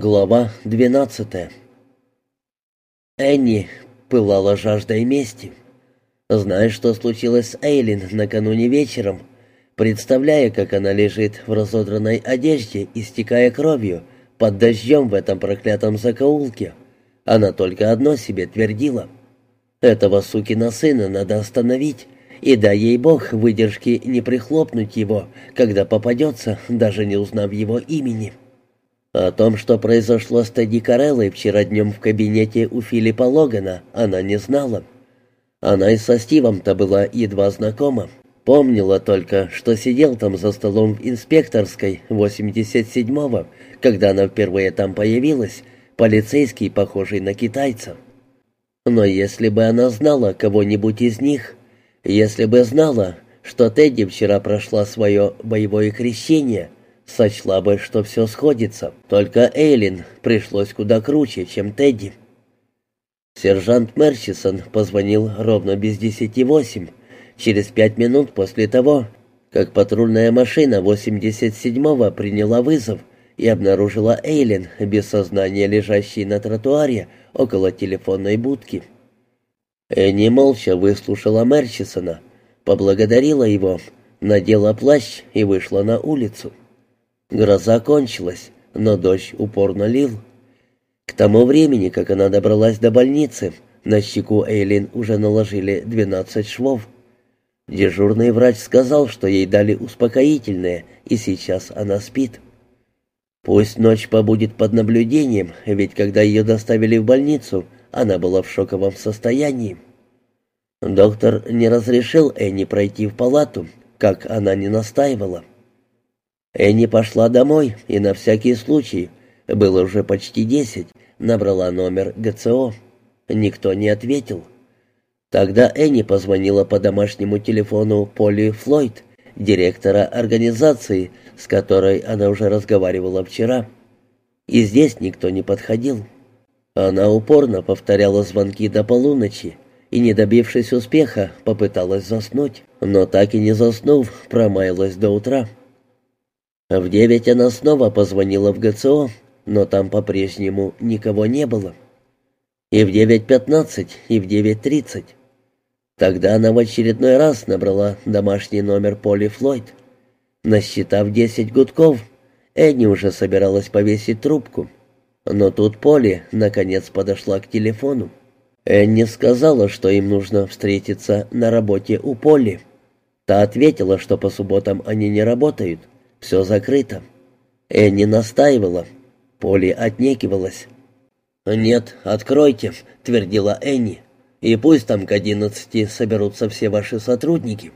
Глава двенадцатая Энни пылала жаждой мести. Зная, что случилось с Эйлин накануне вечером, представляя, как она лежит в разодранной одежде, истекая кровью, под дождем в этом проклятом закоулке, она только одно себе твердила. Этого сукина сына надо остановить, и дай ей Бог выдержки не прихлопнуть его, когда попадется, даже не узнав его имени. О том, что произошло с Тедди Кареллой вчера днем в кабинете у Филиппа Логана, она не знала. Она и со Стивом-то была едва знакома. Помнила только, что сидел там за столом в инспекторской 87-го, когда она впервые там появилась, полицейский, похожий на китайца. Но если бы она знала кого-нибудь из них, если бы знала, что Тедди вчера прошла свое боевое крещение – сочла бы, что все сходится. Только Эйлин пришлось куда круче, чем Тедди. Сержант Мерчисон позвонил ровно без десяти восемь, через пять минут после того, как патрульная машина 87-го приняла вызов и обнаружила Эйлин без сознания, лежащей на тротуаре около телефонной будки. Энни молча выслушала Мерчисона, поблагодарила его, надела плащ и вышла на улицу. Гроза кончилась, но дождь упорно лил. К тому времени, как она добралась до больницы, на щеку Эйлин уже наложили 12 швов. Дежурный врач сказал, что ей дали успокоительное, и сейчас она спит. Пусть ночь побудет под наблюдением, ведь когда ее доставили в больницу, она была в шоковом состоянии. Доктор не разрешил Энни пройти в палату, как она не настаивала. Энни пошла домой и на всякий случай, было уже почти десять, набрала номер ГЦО. Никто не ответил. Тогда Энни позвонила по домашнему телефону Поли Флойд, директора организации, с которой она уже разговаривала вчера. И здесь никто не подходил. Она упорно повторяла звонки до полуночи и, не добившись успеха, попыталась заснуть, но так и не заснув, промаялась до утра. В девять она снова позвонила в ГЦО, но там по-прежнему никого не было. И в девять пятнадцать, и в девять тридцать. Тогда она в очередной раз набрала домашний номер Поли Флойд. Насчитав десять гудков, Энни уже собиралась повесить трубку. Но тут Поли, наконец, подошла к телефону. Энни сказала, что им нужно встретиться на работе у Поли. Та ответила, что по субботам они не работают — все закрыто. Энни настаивала. Поли отнекивалась. «Нет, откройте», — твердила Энни. «И пусть там к одиннадцати соберутся все ваши сотрудники».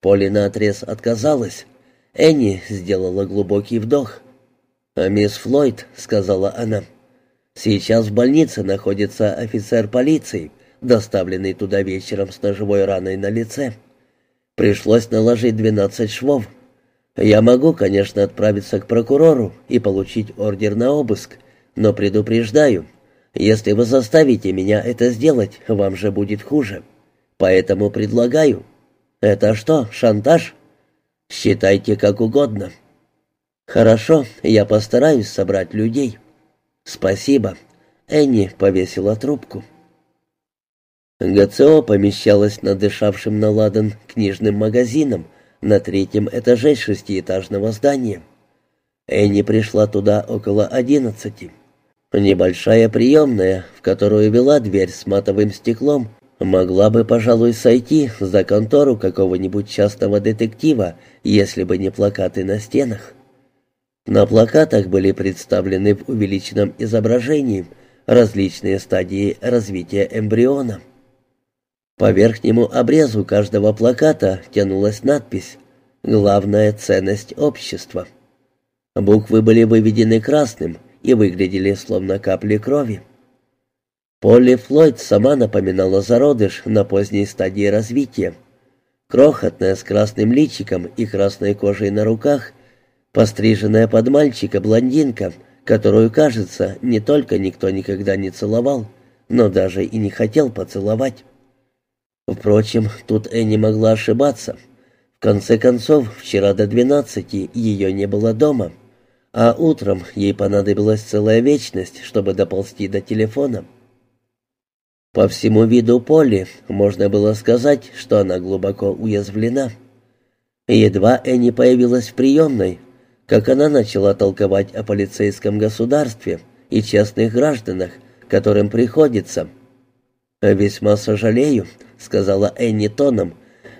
Поли наотрез отказалась. Энни сделала глубокий вдох. «А «Мисс Флойд», — сказала она, — «сейчас в больнице находится офицер полиции, доставленный туда вечером с ножевой раной на лице. Пришлось наложить двенадцать швов, я могу, конечно, отправиться к прокурору и получить ордер на обыск, но предупреждаю, если вы заставите меня это сделать, вам же будет хуже. Поэтому предлагаю. Это что, шантаж? Считайте как угодно. Хорошо, я постараюсь собрать людей. Спасибо. Энни повесила трубку. ГЦО помещалась над дышавшим на ладан книжным магазином, на третьем этаже шестиэтажного здания. Энни пришла туда около одиннадцати. Небольшая приемная, в которую вела дверь с матовым стеклом, могла бы, пожалуй, сойти за контору какого-нибудь частного детектива, если бы не плакаты на стенах. На плакатах были представлены в увеличенном изображении различные стадии развития эмбриона. По верхнему обрезу каждого плаката тянулась надпись «Главная ценность общества». Буквы были выведены красным и выглядели словно капли крови. Полли Флойд сама напоминала зародыш на поздней стадии развития. Крохотная с красным личиком и красной кожей на руках, постриженная под мальчика блондинка, которую, кажется, не только никто никогда не целовал, но даже и не хотел поцеловать. Впрочем, тут Энни могла ошибаться. В конце концов, вчера до двенадцати ее не было дома. а утром ей понадобилась целая вечность, чтобы доползти до телефона. По всему виду Полли можно было сказать, что она глубоко уязвлена. Едва Энни появилась в приемной, как она начала толковать о полицейском государстве и честных гражданах, которым приходится. «Весьма сожалею», — сказала Энни тоном,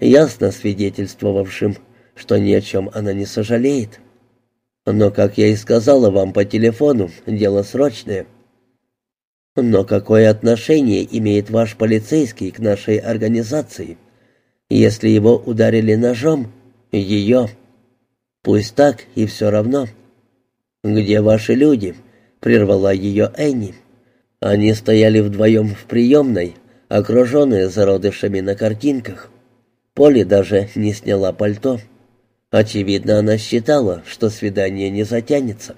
ясно свидетельствовавшим, что ни о чем она не сожалеет. «Но, как я и сказала вам по телефону, дело срочное». «Но какое отношение имеет ваш полицейский к нашей организации? Если его ударили ножом, ее...» «Пусть так, и все равно». «Где ваши люди?» — прервала ее Энни. Они стояли вдвоем в приемной, окруженные зародышами на картинках. Поли даже не сняла пальто. Очевидно, она считала, что свидание не затянется.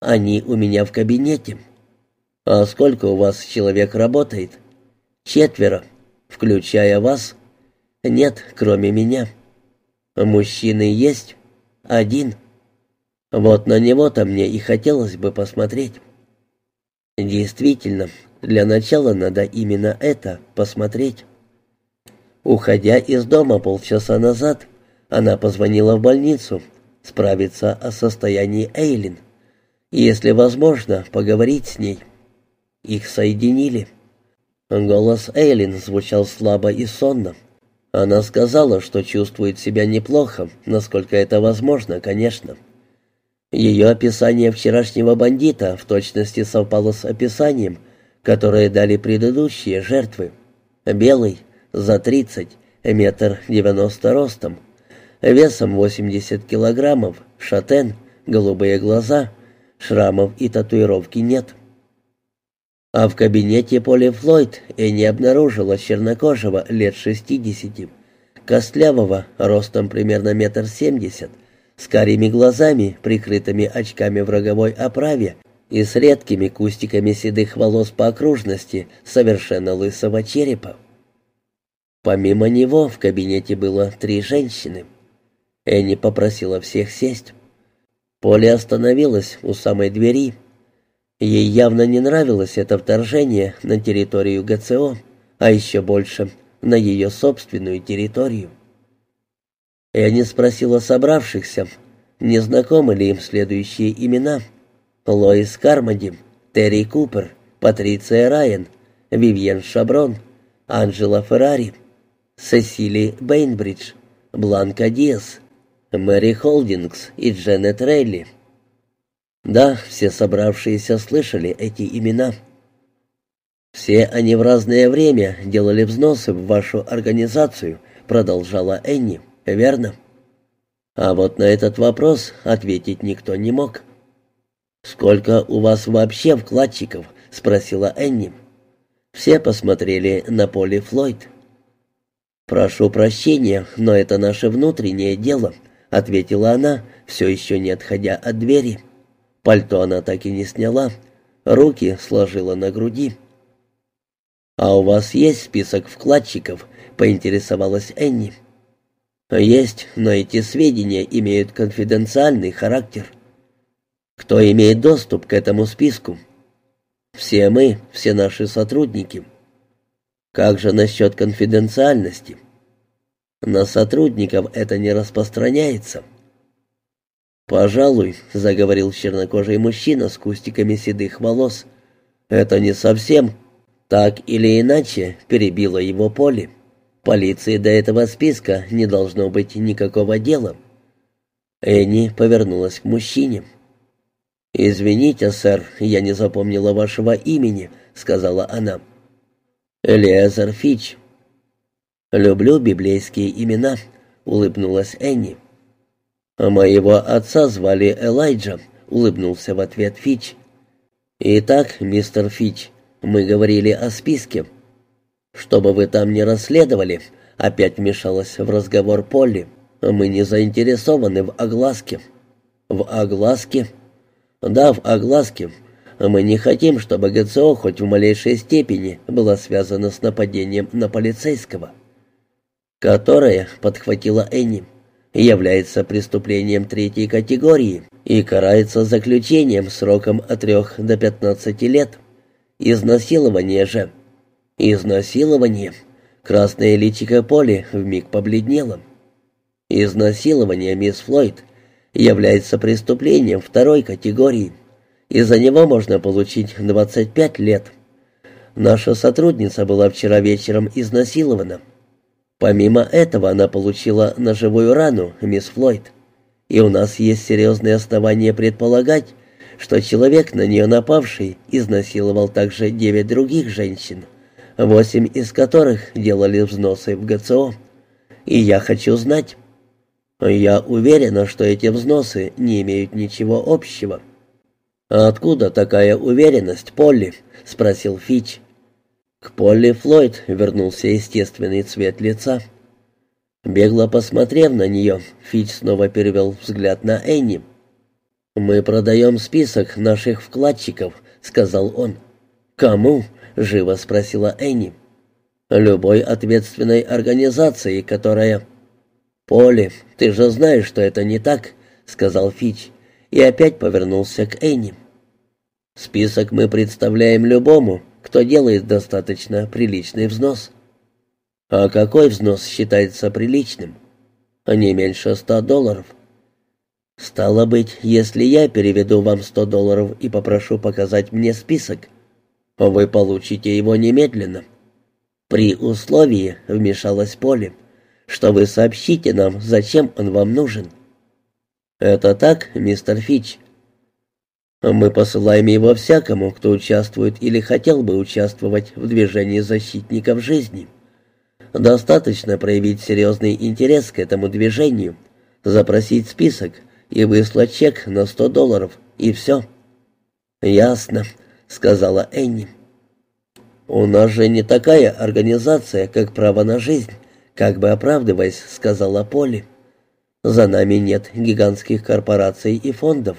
«Они у меня в кабинете». «А сколько у вас человек работает?» «Четверо, включая вас». «Нет, кроме меня». «Мужчины есть?» «Один». «Вот на него-то мне и хотелось бы посмотреть». Действительно, для начала надо именно это посмотреть. Уходя из дома полчаса назад, она позвонила в больницу, справиться о состоянии Эйлин. И, если возможно, поговорить с ней. Их соединили. Голос Эйлин звучал слабо и сонно. Она сказала, что чувствует себя неплохо, насколько это возможно, конечно. Ее описание вчерашнего бандита в точности совпало с описанием, которое дали предыдущие жертвы. Белый, за тридцать, метр девяносто ростом, весом восемьдесят килограммов, шатен, голубые глаза, шрамов и татуировки нет. А в кабинете Поли Флойд и не обнаружила чернокожего лет шестидесяти, костлявого, ростом примерно метр семьдесят, с карими глазами, прикрытыми очками в роговой оправе и с редкими кустиками седых волос по окружности совершенно лысого черепа. Помимо него в кабинете было три женщины. Энни попросила всех сесть. Поле остановилась у самой двери. Ей явно не нравилось это вторжение на территорию ГЦО, а еще больше на ее собственную территорию. Энни спросила собравшихся, не знакомы ли им следующие имена. Лоис Кармоди, Терри Купер, Патриция Райан, Вивьен Шаброн, Анджела Феррари, Сесили Бейнбридж, Бланка Диас, Мэри Холдингс и Дженнет Рейли. Да, все собравшиеся слышали эти имена. «Все они в разное время делали взносы в вашу организацию», — продолжала Энни верно? А вот на этот вопрос ответить никто не мог. «Сколько у вас вообще вкладчиков?» — спросила Энни. Все посмотрели на Поли Флойд. «Прошу прощения, но это наше внутреннее дело», — ответила она, все еще не отходя от двери. Пальто она так и не сняла, руки сложила на груди. «А у вас есть список вкладчиков?» — поинтересовалась Энни. Есть, но эти сведения имеют конфиденциальный характер. Кто имеет доступ к этому списку? Все мы, все наши сотрудники. Как же насчет конфиденциальности? На сотрудников это не распространяется. «Пожалуй», — заговорил чернокожий мужчина с кустиками седых волос, — «это не совсем. Так или иначе перебило его поле». Полиции до этого списка не должно быть никакого дела. Энни повернулась к мужчине. «Извините, сэр, я не запомнила вашего имени», — сказала она. «Элиэзер Фич». «Люблю библейские имена», — улыбнулась Энни. «Моего отца звали Элайджа», — улыбнулся в ответ Фич. «Итак, мистер Фич, мы говорили о списке». «Чтобы вы там не расследовали», — опять вмешалась в разговор Полли. «Мы не заинтересованы в огласке». «В огласке?» «Да, в огласке. Мы не хотим, чтобы ГЦО хоть в малейшей степени была связана с нападением на полицейского». «Которое», — подхватила Энни, является преступлением третьей категории и карается заключением сроком от 3 до 15 лет. Изнасилование же. Изнасилование. Красное личико Поли вмиг побледнело. Изнасилование, мисс Флойд, является преступлением второй категории, и за него можно получить 25 лет. Наша сотрудница была вчера вечером изнасилована. Помимо этого она получила ножевую рану, мисс Флойд. И у нас есть серьезные основания предполагать, что человек, на нее напавший, изнасиловал также девять других женщин, восемь из которых делали взносы в ГЦО. И я хочу знать. Я уверена, что эти взносы не имеют ничего общего. «А откуда такая уверенность, Полли?» — спросил Фич. К Полли Флойд вернулся естественный цвет лица. Бегло посмотрев на нее, Фич снова перевел взгляд на Энни. «Мы продаем список наших вкладчиков», — сказал он. «Кому?» — живо спросила Энни. «Любой ответственной организации, которая...» «Полли, ты же знаешь, что это не так», — сказал Фич, и опять повернулся к Энни. «Список мы представляем любому, кто делает достаточно приличный взнос. А какой взнос считается приличным? Не меньше ста долларов. Стало быть, если я переведу вам сто долларов и попрошу показать мне список, вы получите его немедленно. При условии, вмешалась Поле, что вы сообщите нам, зачем он вам нужен. Это так, мистер Фич? Мы посылаем его всякому, кто участвует или хотел бы участвовать в движении защитников жизни. Достаточно проявить серьезный интерес к этому движению, запросить список и выслать чек на сто долларов, и все. «Ясно», — сказала Энни. «У нас же не такая организация, как право на жизнь», — как бы оправдываясь, сказала Поли. «За нами нет гигантских корпораций и фондов.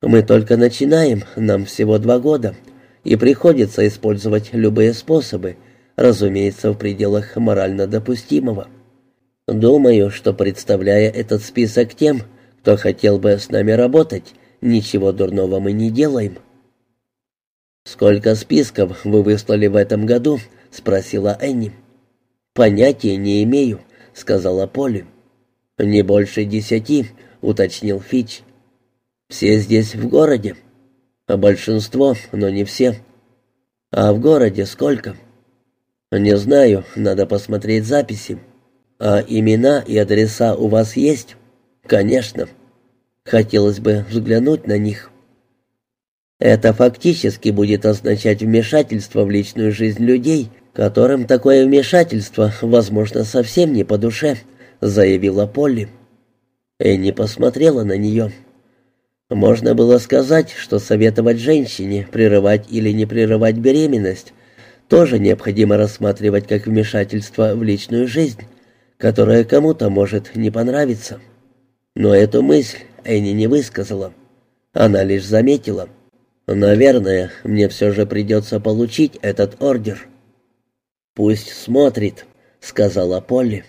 Мы только начинаем, нам всего два года, и приходится использовать любые способы, разумеется, в пределах морально допустимого. Думаю, что представляя этот список тем, кто хотел бы с нами работать, ничего дурного мы не делаем. «Сколько списков вы выслали в этом году?» — спросила Энни. «Понятия не имею», — сказала Поли. «Не больше десяти», — уточнил Фич. Все здесь в городе. А большинство, но не все. А в городе сколько? Не знаю, надо посмотреть записи. А имена и адреса у вас есть? Конечно. Хотелось бы взглянуть на них. Это фактически будет означать вмешательство в личную жизнь людей, которым такое вмешательство, возможно, совсем не по душе, заявила Полли. Энни посмотрела на нее. Можно было сказать, что советовать женщине прерывать или не прерывать беременность тоже необходимо рассматривать как вмешательство в личную жизнь, которое кому-то может не понравиться. Но эту мысль Энни не высказала. Она лишь заметила. «Наверное, мне все же придется получить этот ордер». «Пусть смотрит», — сказала Полли.